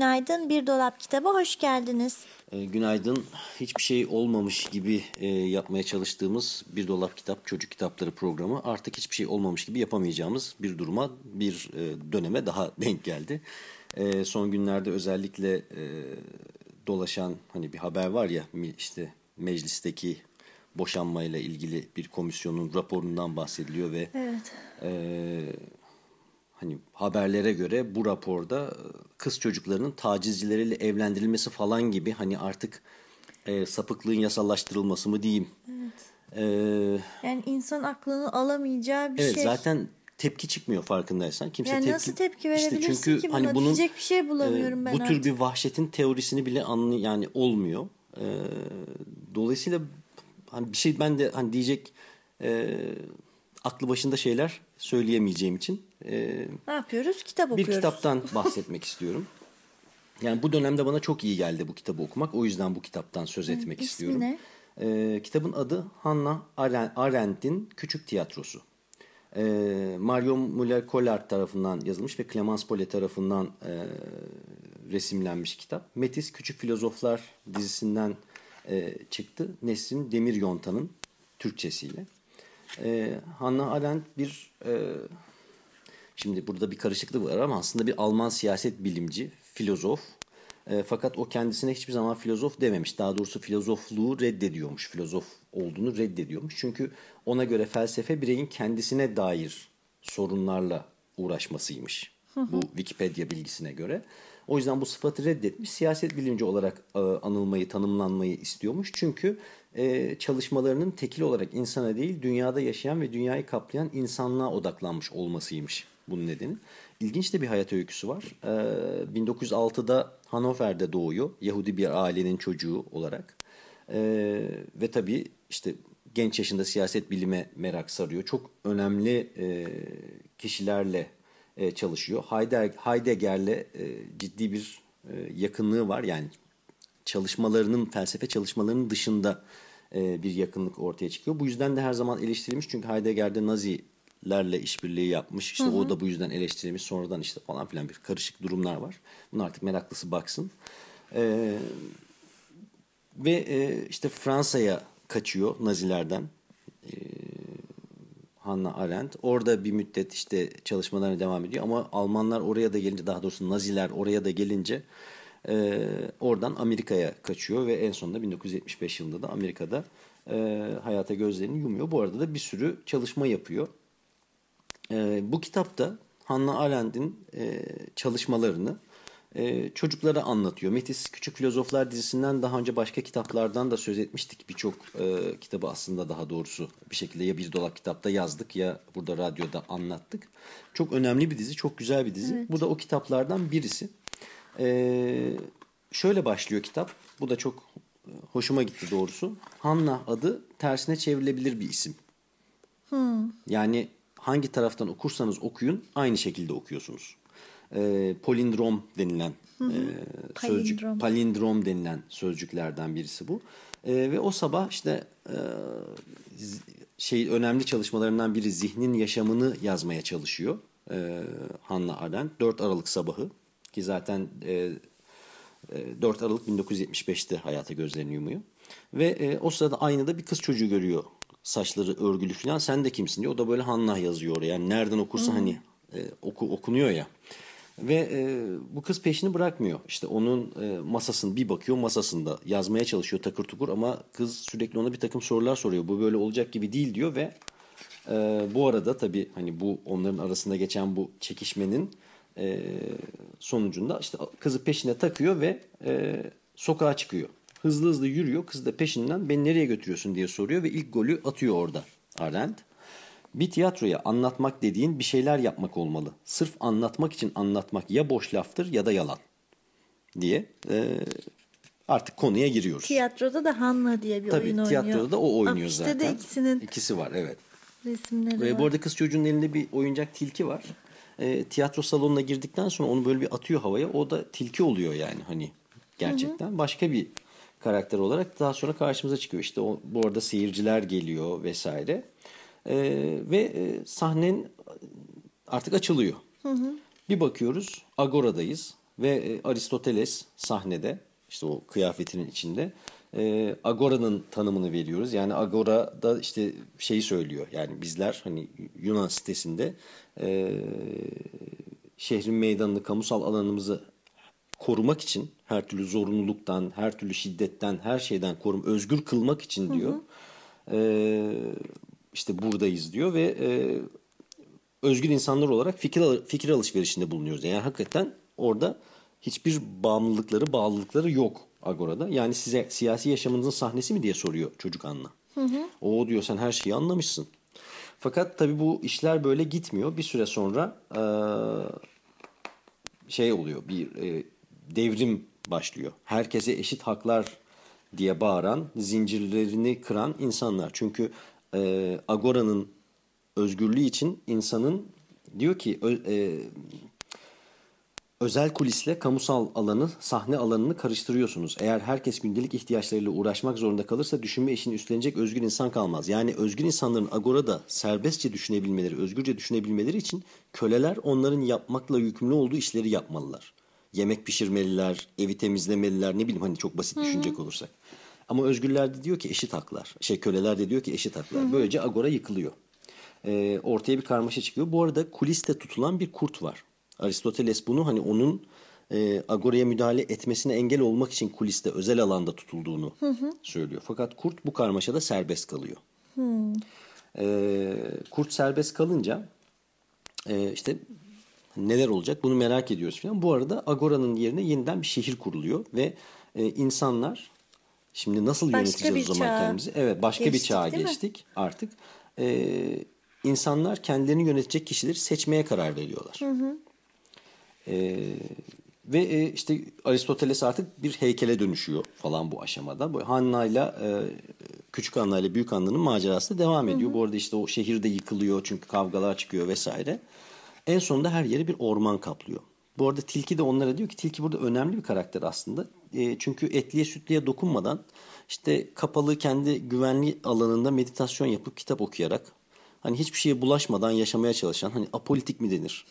Günaydın Bir Dolap Kitabı hoş geldiniz. E, günaydın. Hiçbir şey olmamış gibi e, yapmaya çalıştığımız bir dolap kitap, çocuk kitapları programı artık hiçbir şey olmamış gibi yapamayacağımız bir duruma, bir e, döneme daha denk geldi. E, son günlerde özellikle e, dolaşan hani bir haber var ya işte meclisteki boşanmayla ilgili bir komisyonun raporundan bahsediliyor ve Evet. e, hani haberlere göre bu raporda e, kız çocuklarının tacizcileriyle evlendirilmesi falan gibi hani artık e, sapıklığın yasallaştırılması mı diyeyim. E, Yani insan aklını alamayacağı bir evet şey. zaten tepki çıkmıyor farkındaysan. Kimse Yani tepki, nasıl tepki İşte verebilirsin çünkü ki buna? hani bunun, Diyecek bir şey bulamıyorum ben Bu tür artık. bir vahşetin teorisini bile anlı yani olmuyor. E, dolayısıyla hani bir şey ben de hani diyecek e, aklı başında şeyler söyleyemeyeceğim için e, Ne yapıyoruz? Kitap bir okuyoruz. kitaptan bahsetmek istiyorum. Yani bu dönemde bana çok iyi geldi bu kitabı okumak. O yüzden bu kitaptan söz etmek ismi istiyorum. ne? Ee, kitabın adı Hannah Arendt- Arendt'in Küçük Tiyatrosu. Ee, Marion Muller-Collard tarafından yazılmış ve Clemence Pole tarafından e, resimlenmiş kitap. Metis Küçük Filozoflar dizisinden e, çıktı. Nesrin Demiryontan'ın Türkçesiyle. Ee, Hannah Arendt bir e, Şimdi burada bir karışıklık var ama aslında bir Alman siyaset bilimci, filozof. E, fakat o kendisine hiçbir zaman filozof dememiş. Daha doğrusu filozofluğu reddediyormuş. Filozof olduğunu reddediyormuş. Çünkü ona göre felsefe bireyin kendisine dair sorunlarla uğraşmasıymış. Bu Wikipedia bilgisine göre. O yüzden bu sıfatı reddetmiş. Siyaset bilimci olarak e, anılmayı, tanımlanmayı istiyormuş. Çünkü e, çalışmalarının tekil olarak insana değil, dünyada yaşayan ve dünyayı kaplayan insanlığa odaklanmış olmasıymış bunun nedeni. İlginç de bir hayat öyküsü var. E, 1906'da Hannover'de doğuyor. Yahudi bir ailenin çocuğu olarak. E, ve tabii işte genç yaşında siyaset bilime merak sarıyor. Çok önemli e, kişilerle e, çalışıyor. Heidegger, Heidegger'le e, ciddi bir e, yakınlığı var. Yani çalışmalarının, felsefe çalışmalarının dışında e, bir yakınlık ortaya çıkıyor. Bu yüzden de her zaman eleştirilmiş. Çünkü Heidegger'de Nazilerle işbirliği yapmış. İşte o da bu yüzden eleştirilmiş. Sonradan işte falan filan bir karışık durumlar var. Bunu artık meraklısı baksın. E, ve e, işte Fransa'ya kaçıyor Nazilerden. E, Hannah Arendt. Orada bir müddet işte çalışmalarına devam ediyor ama Almanlar oraya da gelince daha doğrusu Naziler oraya da gelince e, oradan Amerika'ya kaçıyor ve en sonunda 1975 yılında da Amerika'da e, hayata gözlerini yumuyor. Bu arada da bir sürü çalışma yapıyor. E, bu kitapta Hannah Arendt'in e, çalışmalarını e, çocuklara anlatıyor. Metis Küçük Filozoflar dizisinden daha önce başka kitaplardan da söz etmiştik. Birçok e, kitabı aslında daha doğrusu bir şekilde ya bir dolap kitapta yazdık ya burada radyoda anlattık. Çok önemli bir dizi, çok güzel bir dizi. Bu da o kitaplardan birisi. E, şöyle başlıyor kitap. Bu da çok e, hoşuma gitti doğrusu. Hanna adı tersine çevrilebilir bir isim. Yani hangi taraftan okursanız okuyun aynı şekilde okuyorsunuz. E, polindrom denilen e, sözcük, Palindrom. palindrom denilen sözcüklerden birisi bu. E, ve o sabah işte e, şey önemli çalışmalarından biri zihnin yaşamını yazmaya çalışıyor. E, Hannah Arendt 4 Aralık sabahı ki zaten e, e, 4 Aralık 1975'te hayata gözlerini yumuyor. Ve e, o sırada aynada bir kız çocuğu görüyor. Saçları örgülü falan. Sen de kimsin diyor. O da böyle Hannah yazıyor oraya. Yani nereden okursa hani e, oku, okunuyor ya. Ve e, bu kız peşini bırakmıyor. İşte onun e, masasını bir bakıyor masasında yazmaya çalışıyor takır tukur ama kız sürekli ona bir takım sorular soruyor. Bu böyle olacak gibi değil diyor ve e, bu arada tabii hani bu onların arasında geçen bu çekişmenin e, sonucunda işte kızı peşine takıyor ve e, sokağa çıkıyor. Hızlı hızlı yürüyor. Kız da peşinden beni nereye götürüyorsun diye soruyor ve ilk golü atıyor orada Arendt. Bir tiyatroya anlatmak dediğin bir şeyler yapmak olmalı. Sırf anlatmak için anlatmak ya boş laftır ya da yalan diye e, artık konuya giriyoruz. Tiyatroda da Hanna diye bir Tabii oyun oynuyor. tiyatroda da o oynuyor Afişte zaten. de ikisinin İkisi var evet. resimleri Ve var. bu arada kız çocuğunun elinde bir oyuncak tilki var. E, tiyatro salonuna girdikten sonra onu böyle bir atıyor havaya. O da tilki oluyor yani hani gerçekten. Başka bir karakter olarak daha sonra karşımıza çıkıyor. İşte o, bu arada seyirciler geliyor vesaire. E, ve e, sahnen artık açılıyor. Bir bakıyoruz Agora'dayız ve e, Aristoteles sahnede işte o kıyafetinin içinde. E, Agora'nın tanımını veriyoruz. Yani Agora'da işte şeyi söylüyor. Yani bizler hani Yunan sitesinde e, şehrin meydanını, kamusal alanımızı korumak için her türlü zorunluluktan, her türlü şiddetten, her şeyden korum, özgür kılmak için diyor. E, işte buradayız diyor ve e, özgür insanlar olarak fikir al- fikir alışverişinde bulunuyoruz. Yani hakikaten orada hiçbir bağımlılıkları, bağlılıkları yok Agora'da. Yani size siyasi yaşamınızın sahnesi mi diye soruyor çocuk Anna. O diyor sen her şeyi anlamışsın. Fakat tabii bu işler böyle gitmiyor. Bir süre sonra eee, şey oluyor bir e, devrim başlıyor. Herkese eşit haklar diye bağıran, zincirlerini kıran insanlar. Çünkü e, Agora'nın özgürlüğü için insanın diyor ki ö- e, özel kulisle kamusal alanı, sahne alanını karıştırıyorsunuz. Eğer herkes gündelik ihtiyaçlarıyla uğraşmak zorunda kalırsa düşünme işini üstlenecek özgür insan kalmaz. Yani özgür insanların agorada serbestçe düşünebilmeleri, özgürce düşünebilmeleri için köleler onların yapmakla yükümlü olduğu işleri yapmalılar. Yemek pişirmeliler, evi temizlemeliler, ne bileyim hani çok basit düşünecek olursak. Ama özgürler de diyor ki eşit haklar. Şey köleler de diyor ki eşit haklar. Böylece agora yıkılıyor. Ee, ortaya bir karmaşa çıkıyor. Bu arada kuliste tutulan bir kurt var. Aristoteles bunu hani onun e, agoraya müdahale etmesine engel olmak için kuliste özel alanda tutulduğunu söylüyor. Fakat kurt bu karmaşada serbest kalıyor. Ee, kurt serbest kalınca e, işte neler olacak bunu merak ediyoruz falan. Bu arada Agora'nın yerine yeniden bir şehir kuruluyor ve e, insanlar şimdi nasıl Başka yöneteceğiz bir o zaman kendimizi? Evet başka bir geçtik, çağa değil mi? geçtik artık. E, insanlar kendilerini yönetecek kişileri seçmeye karar veriyorlar. E, ve e, işte Aristoteles artık bir heykele dönüşüyor falan bu aşamada. Bu Hanna'yla e, küçük Hanna ile büyük Hanna'nın macerası da devam ediyor. Bu arada işte o şehir de yıkılıyor çünkü kavgalar çıkıyor vesaire. En sonunda her yeri bir orman kaplıyor. Bu arada Tilki de onlara diyor ki Tilki burada önemli bir karakter aslında. E, çünkü etliye sütliye dokunmadan işte kapalı kendi güvenli alanında meditasyon yapıp kitap okuyarak hani hiçbir şeye bulaşmadan yaşamaya çalışan hani apolitik mi denir?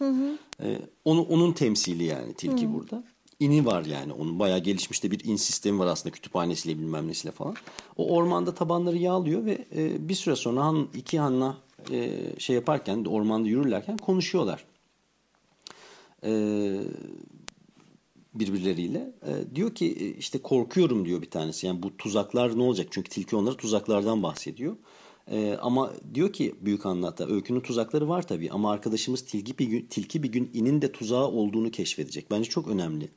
E, onu onun temsili yani Tilki burada. İni var yani onun bayağı gelişmiş de bir in sistemi var aslında kütüphanesiyle bilmem nesiyle falan. O ormanda tabanları yağlıyor ve e, bir süre sonra han, iki hanla e, şey yaparken ormanda yürürlerken konuşuyorlar. E, birbirleriyle. E, diyor ki e, işte korkuyorum diyor bir tanesi. Yani bu tuzaklar ne olacak? Çünkü tilki onlara tuzaklardan bahsediyor. E, ama diyor ki büyük anlatta öykünün tuzakları var tabii ama arkadaşımız tilki bir gün tilki bir gün inin de tuzağı olduğunu keşfedecek. Bence çok önemli.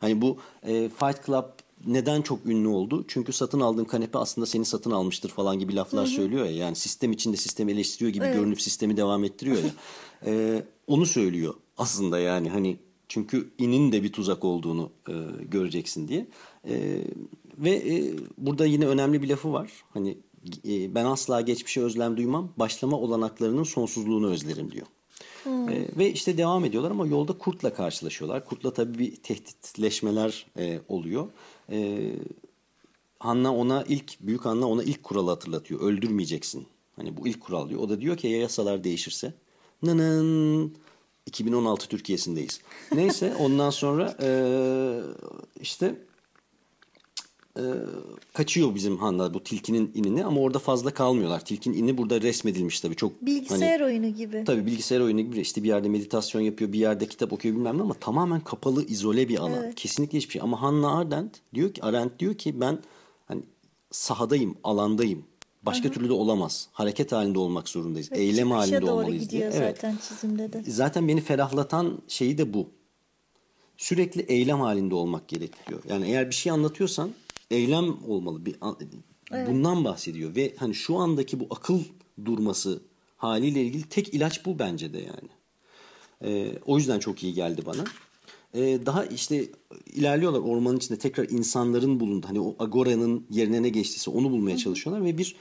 Hani bu e, Fight Club neden çok ünlü oldu? Çünkü satın aldığın kanepe aslında seni satın almıştır falan gibi laflar söylüyor ya. Yani sistem içinde sistemi eleştiriyor gibi görünüp sistemi devam ettiriyor ya. E, onu söylüyor aslında yani hani çünkü inin de bir tuzak olduğunu e, göreceksin diye. E, ve e, burada yine önemli bir lafı var. Hani e, ben asla geçmişe özlem duymam. Başlama olanaklarının sonsuzluğunu özlerim diyor. E, ve işte devam ediyorlar ama yolda kurtla karşılaşıyorlar. Kurtla tabii bir tehditleşmeler e, oluyor. E, Hanna ona ilk büyük Hanna ona ilk kuralı hatırlatıyor. Öldürmeyeceksin. Hani bu ilk kural diyor. O da diyor ki ya yasalar değişirse. Nının 2016 Türkiye'sindeyiz. Neyse ondan sonra e, işte e, kaçıyor bizim Hanna bu tilkinin inini ama orada fazla kalmıyorlar. Tilkinin ini burada resmedilmiş tabii çok Bilgisayar hani, oyunu gibi. Tabii bilgisayar oyunu gibi işte bir yerde meditasyon yapıyor, bir yerde kitap okuyor bilmem ne ama tamamen kapalı, izole bir alan. Kesinlikle hiçbir şey. Ama Hannah Arendt diyor ki Arendt diyor ki ben hani sahadayım, alandayım. Başka türlü de olamaz. Hareket halinde olmak zorundayız. Ve Eylem halinde doğru olmalıyız diye. gidiyor Evet. zaten çizimde de. Zaten beni ferahlatan şeyi de bu. Sürekli eylem halinde olmak gerekiyor. Yani eğer bir şey anlatıyorsan eylem olmalı. Bir, bundan bahsediyor ve hani şu andaki bu akıl durması haliyle ilgili tek ilaç bu bence de yani. E, o yüzden çok iyi geldi bana. E, daha işte ilerliyorlar ormanın içinde tekrar insanların bulundu. Hani o agora'nın yerine ne geçtiyse onu bulmaya çalışıyorlar ve bir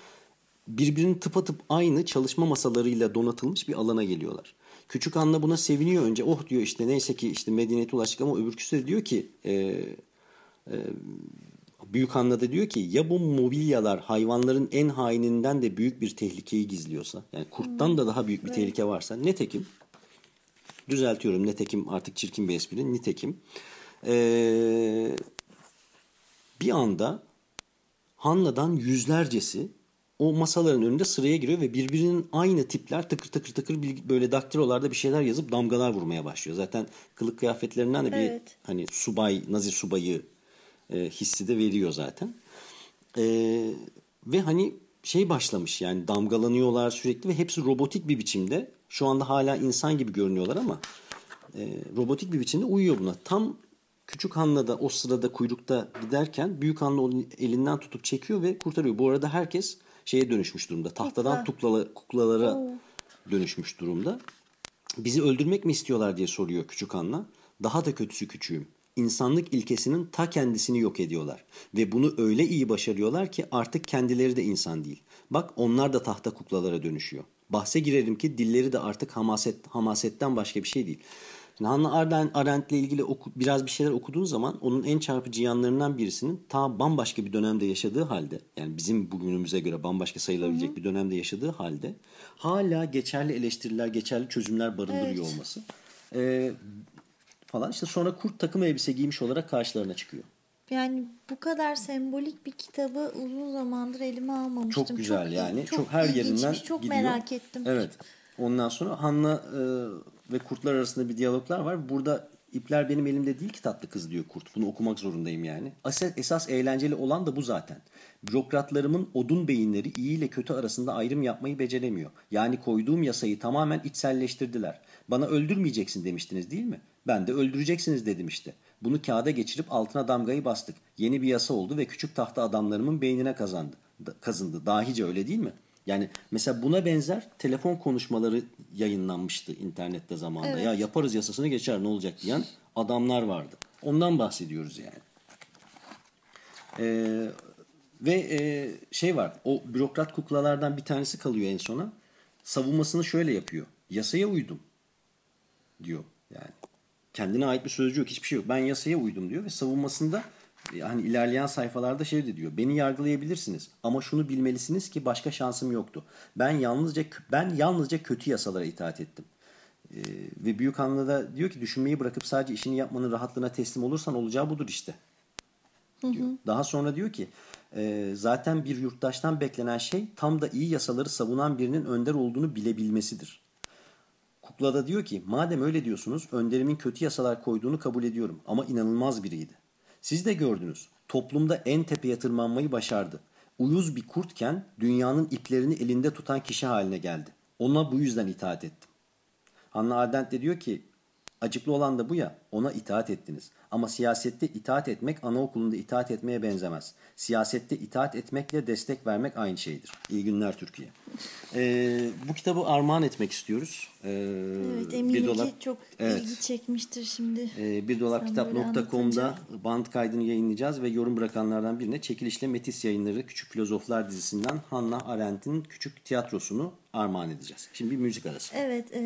birbirinin tıpatıp aynı çalışma masalarıyla donatılmış bir alana geliyorlar. Küçük Anna buna seviniyor önce. Oh diyor işte neyse ki işte medeniyete ulaştık ama öbürküsü de diyor ki e, e, Büyük Anna da diyor ki ya bu mobilyalar hayvanların en haininden de büyük bir tehlikeyi gizliyorsa yani kurttan da daha büyük bir tehlike varsa netekim düzeltiyorum netekim artık çirkin bir espri nitekim ee, bir anda Hanna'dan yüzlercesi o masaların önünde sıraya giriyor ve birbirinin aynı tipler tıkır tıkır tıkır böyle daktilolarda bir şeyler yazıp damgalar vurmaya başlıyor. Zaten kılık kıyafetlerinden de bir Evet. hani subay, nazi subayı e, hissi de veriyor zaten. E, ve hani şey başlamış yani damgalanıyorlar sürekli ve hepsi robotik bir biçimde. Şu anda hala insan gibi görünüyorlar ama e, robotik bir biçimde uyuyor buna. Tam küçük Hanna da o sırada kuyrukta giderken büyük Hanna onun elinden tutup çekiyor ve kurtarıyor. Bu arada herkes şeye dönüşmüş durumda. Tahtadan tuklala, kuklalara dönüşmüş durumda. Bizi öldürmek mi istiyorlar diye soruyor küçük Hanna. Daha da kötüsü küçüğüm. İnsanlık ilkesinin ta kendisini yok ediyorlar. Ve bunu öyle iyi başarıyorlar ki artık kendileri de insan değil. Bak onlar da tahta kuklalara dönüşüyor. Bahse girerim ki dilleri de artık hamaset, hamasetten başka bir şey değil. Şimdi Hannah Arendt, Arendt'le ilgili oku, biraz bir şeyler okuduğun zaman onun en çarpıcı yanlarından birisinin ta bambaşka bir dönemde yaşadığı halde yani bizim bugünümüze göre bambaşka sayılabilecek bir dönemde yaşadığı halde hala geçerli eleştiriler, geçerli çözümler barındırıyor Evet. olması. Ee, falan işte sonra kurt takım elbise giymiş olarak karşılarına çıkıyor. Yani bu kadar sembolik bir kitabı uzun zamandır elime almamıştım. Çok güzel il- yani. Çok, her ilginçmiş, yerinden Çok gidiyor. merak ettim. Evet. Ondan sonra Hanna e, ve kurtlar arasında bir diyaloglar var. Burada ipler benim elimde değil ki tatlı kız diyor kurt. Bunu okumak zorundayım yani. Asıl, esas eğlenceli olan da bu zaten. Bürokratlarımın odun beyinleri iyi ile kötü arasında ayrım yapmayı beceremiyor. Yani koyduğum yasayı tamamen içselleştirdiler. Bana öldürmeyeceksin demiştiniz değil mi? Ben de öldüreceksiniz dedim işte. Bunu kağıda geçirip altına damgayı bastık. Yeni bir yasa oldu ve küçük tahta adamlarımın beynine kazandı. Kazındı. Dahice öyle değil mi? Yani mesela buna benzer telefon konuşmaları yayınlanmıştı internette zamanında. Ya yaparız yasasını geçer ne olacak diyen adamlar vardı. Ondan bahsediyoruz yani. Ee, ve e, şey var o bürokrat kuklalardan bir tanesi kalıyor en sona. Savunmasını şöyle yapıyor. Yasaya uydum diyor yani. Kendine ait bir sözcü yok hiçbir şey yok. Ben yasaya uydum diyor ve savunmasında hani ilerleyen sayfalarda şey de diyor. Beni yargılayabilirsiniz ama şunu bilmelisiniz ki başka şansım yoktu. Ben yalnızca ben yalnızca kötü yasalara itaat ettim. Ee, ve Büyük da diyor ki düşünmeyi bırakıp sadece işini yapmanın rahatlığına teslim olursan olacağı budur işte. Diyor. Daha sonra diyor ki e, zaten bir yurttaştan beklenen şey tam da iyi yasaları savunan birinin önder olduğunu bilebilmesidir. Kukla da diyor ki madem öyle diyorsunuz önderimin kötü yasalar koyduğunu kabul ediyorum ama inanılmaz biriydi. Siz de gördünüz toplumda en tepeye tırmanmayı başardı. Uyuz bir kurtken dünyanın iplerini elinde tutan kişi haline geldi. Ona bu yüzden itaat ettim. Hannah Arendt de diyor ki acıklı olan da bu ya ona itaat ettiniz. Ama siyasette itaat etmek anaokulunda itaat etmeye benzemez. Siyasette itaat etmekle destek vermek aynı şeydir. İyi günler Türkiye. Ee, bu kitabı armağan etmek istiyoruz. Ee, Evet bir eminim dolar- ki çok Evet. ilgi çekmiştir şimdi. Ee, bir dolar kitap.com'da band kaydını yayınlayacağız ve yorum bırakanlardan birine çekilişle Metis yayınları Küçük Filozoflar dizisinden Hannah Arendt'in Küçük Tiyatrosu'nu armağan edeceğiz. Şimdi bir müzik arası. Evet e,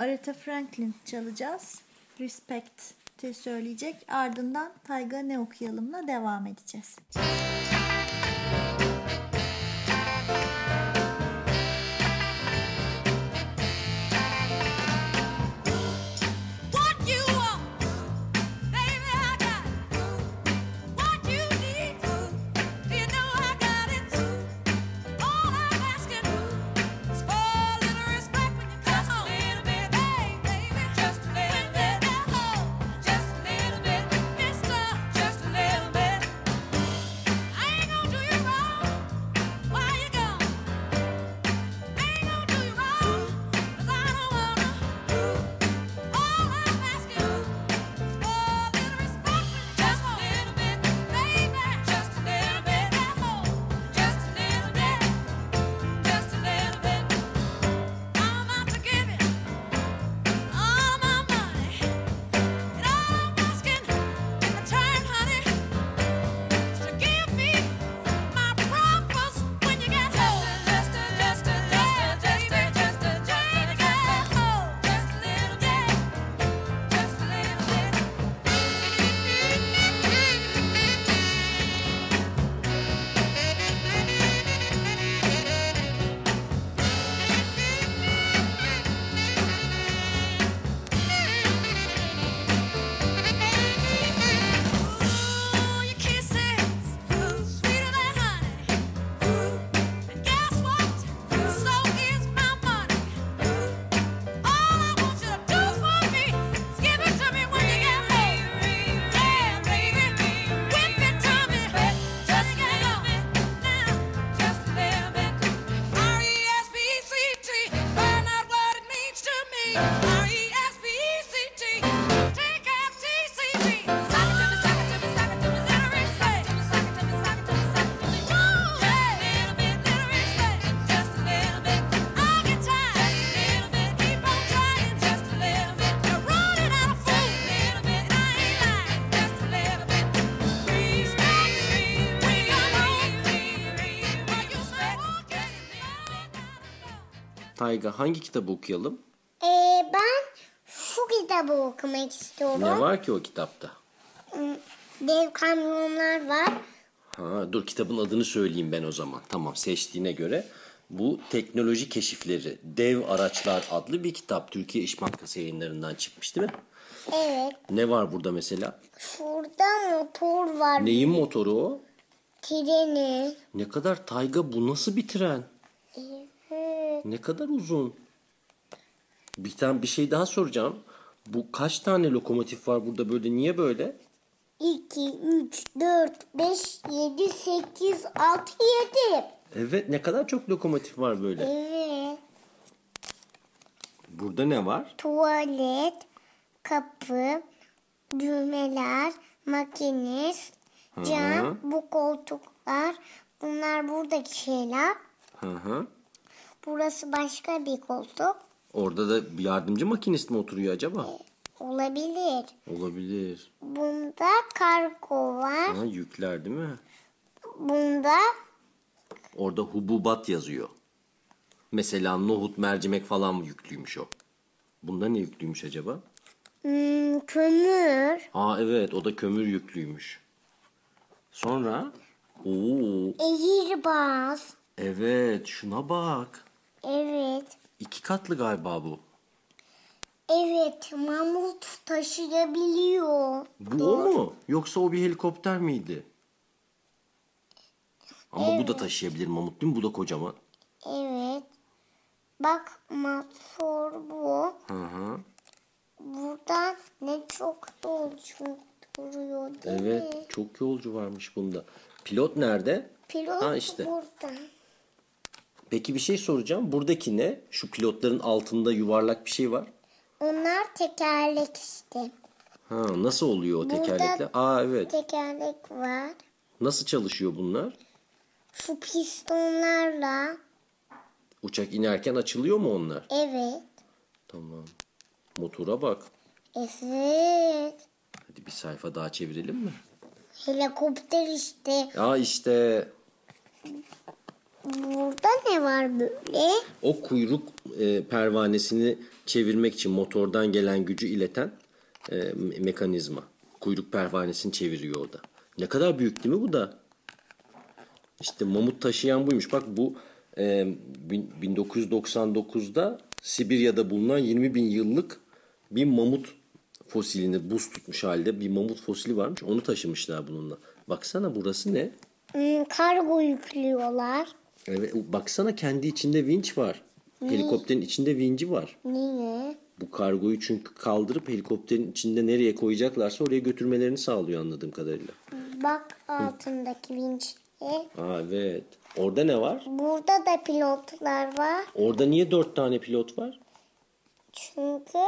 Aretha Franklin çalacağız. Respect'i söyleyecek. Ardından Tayga ne okuyalımla devam edeceğiz. What Tayga hangi kitabı okuyalım? Ee, ben şu kitabı okumak istiyorum. Ne var ki o kitapta? Dev kamyonlar var. Ha, dur kitabın adını söyleyeyim ben o zaman. Tamam seçtiğine göre. Bu Teknoloji Keşifleri Dev Araçlar adlı bir kitap. Türkiye İş Bankası yayınlarından çıkmış değil mi? Evet. Ne var burada mesela? Şurada motor var. Neyin motoru o? Treni. Ne kadar Tayga bu nasıl bir tren? Evet. Ne kadar uzun. Bir tane bir şey daha soracağım. Bu kaç tane lokomotif var burada böyle? Niye böyle? 2, 3, 4, 5, 7, 8, 6, 7. Evet ne kadar çok lokomotif var böyle. Evet. Burada ne var? Tuvalet, kapı, düğmeler, makinist, cam, bu koltuklar. Bunlar buradaki şeyler. Hı hı. Burası başka bir koltuk. Orada da bir yardımcı makinist mi oturuyor acaba? Olabilir. Olabilir. Bunda kargo var. Ha, yükler değil mi? Bunda Orada hububat yazıyor. Mesela nohut, mercimek falan mı yüklüymüş o? Bunda ne yüklüymüş acaba? hmm, kömür, Aa evet o da kömür yüklüymüş. Sonra Oo ehirbaz. evet şuna bak. Evet. İki katlı galiba bu. Evet, mamut taşıyabiliyor. Bu o mu? Yoksa o bir helikopter miydi? Ama bu da taşıyabilir mamut değil mi? Bu da kocaman. Evet. Bak motor bu. Hı hı. Burada ne çok yolcu duruyor değil Evet mi? çok yolcu varmış bunda. Pilot nerede? Pilot Ha işte. burada. Peki bir şey soracağım. Buradaki ne? Şu pilotların altında yuvarlak bir şey var. Onlar tekerlek işte. Ha nasıl oluyor o Burada- tekerlekler? Aa evet. Tekerlek var. Nasıl çalışıyor bunlar? Şu pistonlarla. Uçak inerken açılıyor mu onlar? Evet. Tamam. Motora bak. Evet. Hadi bir sayfa daha çevirelim mi? Helikopter işte. Aa işte Burada ne var böyle? o kuyruk e, pervanesini çevirmek için motordan gelen gücü ileten e, me- mekanizma. Kuyruk pervanesini çeviriyor o da. Ne kadar büyük değil mi bu da? İşte mamut taşıyan buymuş. Bak bu e, bin- 1999'da Sibirya'da bulunan 20 bin yıllık bir mamut fosilini buz tutmuş halde bir mamut fosili varmış. Onu taşımışlar bununla. Baksana burası ne? Hmm, kargo yüklüyorlar. Evet, baksana kendi içinde vinç var. Helikopterin içinde vinci var. Niye? Bu kargoyu çünkü kaldırıp helikopterin içinde nereye koyacaklarsa oraya götürmelerini sağlıyor anladığım kadarıyla. Bak altındaki vinçle. Aa evet. Orada ne var? Burada da pilotlar var. Orada niye dört tane pilot var? Çünkü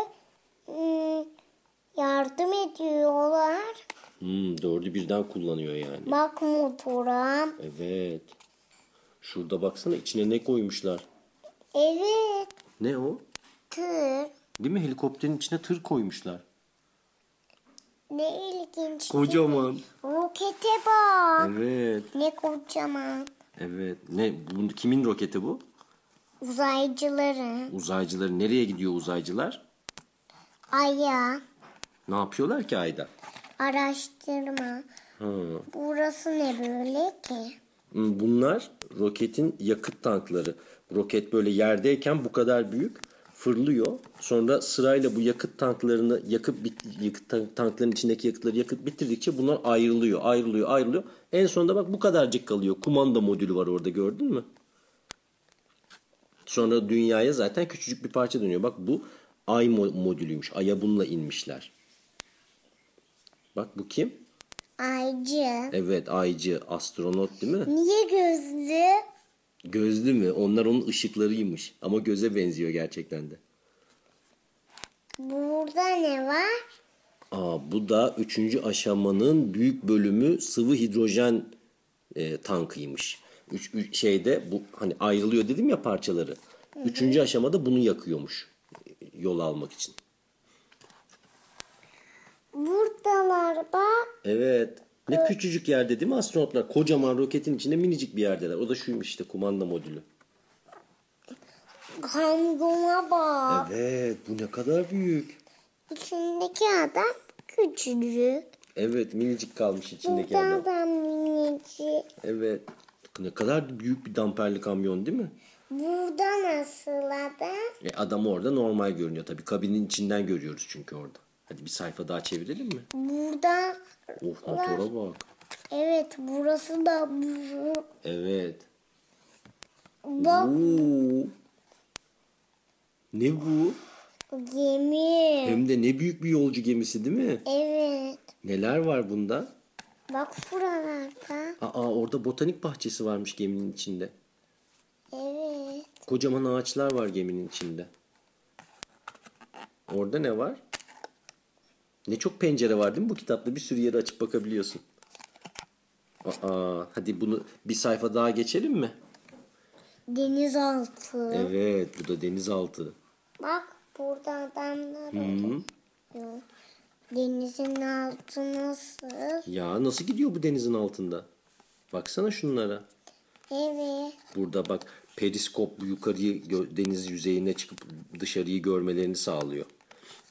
hmm, yardım ediyorlar. Hmm, dördü birden kullanıyor yani. Bak motora. Evet. Şurada baksana içine ne koymuşlar. Evet. Ne o? Tır. Değil mi? Helikopterin içine tır koymuşlar. Ne ilginç. Kocaman. Rokete bak. Evet. Ne kocaman. Evet. Ne? Bu, kimin roketi bu? Uzaycıların. Uzaycılar. Nereye gidiyor uzaycılar? Aya. Ne yapıyorlar ki ayda? Araştırma. Ha. Burası ne böyle ki? Hmm, Bunlar roketin yakıt tankları. Roket böyle yerdeyken bu kadar büyük fırlıyor. Sonra sırayla bu yakıt tanklarını yakıp bit, yakıt tank- tankların içindeki yakıtları yakıp bitirdikçe bunlar ayrılıyor, ayrılıyor, ayrılıyor. En sonunda bak bu kadarcık kalıyor. Kumanda modülü var orada gördün mü? Sonra dünyaya zaten küçücük bir parça dönüyor. Bak bu ay mo- modülüymüş. Ay'a bununla inmişler. Bak bu kim? Aycı. Evet aycı, astronot değil mi? Niye gözlü? Gözlü mü? Onlar onun ışıklarıymış. Ama göze benziyor gerçekten de. Burada ne var? Aa, bu da üçüncü aşamanın büyük bölümü sıvı hidrojen e, tankıymış. Üç, üç- şeyde bu hani ayrılıyor dedim ya parçaları. Üçüncü aşamada bunu yakıyormuş e, yol almak için. Buradalar bak. Evet. Ne küçücük yerde değil mi astronotlar? Kocaman roketin içinde minicik bir yerdeler. O da şuymuş işte kumanda modülü. Kamyona bak. Evet bu ne kadar büyük. İçindeki adam küçücük. Evet minicik kalmış içindeki Burada adam. adam minicik. Evet. Ne kadar büyük bir damperli kamyon değil mi? Burada nasıl adam? E adam orada normal görünüyor tabii. Kabinin içinden görüyoruz çünkü orada. Hadi bir sayfa daha çevirelim mi? Burada Of motora bak. evet burası da. Evet. Bak Oo. Ne bu? gemi. Hem de ne büyük bir yolcu gemisi değil mi? Evet. Neler var bunda? Bak buralarda. Aa orada botanik bahçesi varmış geminin içinde. Evet. Kocaman ağaçlar var geminin içinde. Orada ne var? Ne çok pencere var değil mi bu kitapta? Bir sürü yere açıp bakabiliyorsun. Aa, hadi bunu bir sayfa daha geçelim mi? Denizaltı. Evet, bu da denizaltı. Bak burada adamlar oluyor. Denizin altı nasıl? Ya nasıl gidiyor bu denizin altında? Baksana şunlara. Evet. Burada bak periskop yukarıyı deniz yüzeyine çıkıp dışarıyı görmelerini sağlıyor.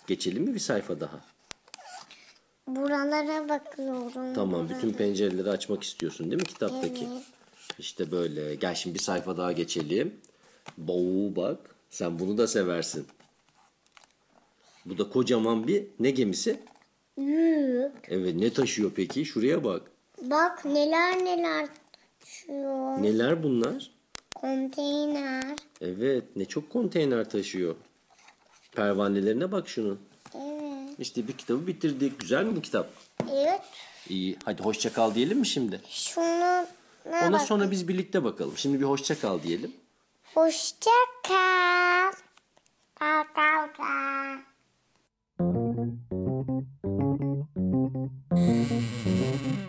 Geçelim mi bir sayfa daha? Buralara bakıyorum. Tamam, bütün pencereleri açmak istiyorsun değil mi kitaptaki? Evet. İşte böyle. Gel şimdi bir sayfa daha geçelim. Boğu bak. Sen bunu da seversin. Bu da kocaman bir ne gemisi? Yük. Evet ne taşıyor peki? Şuraya bak. Bak neler neler düşüyor. Neler bunlar? Konteyner. Evet ne çok konteyner taşıyor. Pervanelerine bak şunun. İşte bir kitabı bitirdik. Güzel mi bu kitap? Evet. İyi. Hadi hoşça kal diyelim mi şimdi? Şunu ne Ona bak. sonra biz birlikte bakalım. Şimdi bir hoşça kal diyelim. Hoşça kal. Kal kal kal.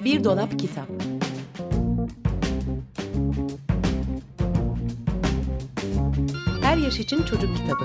Bir dolap kitap. Her yaş için çocuk kitabı.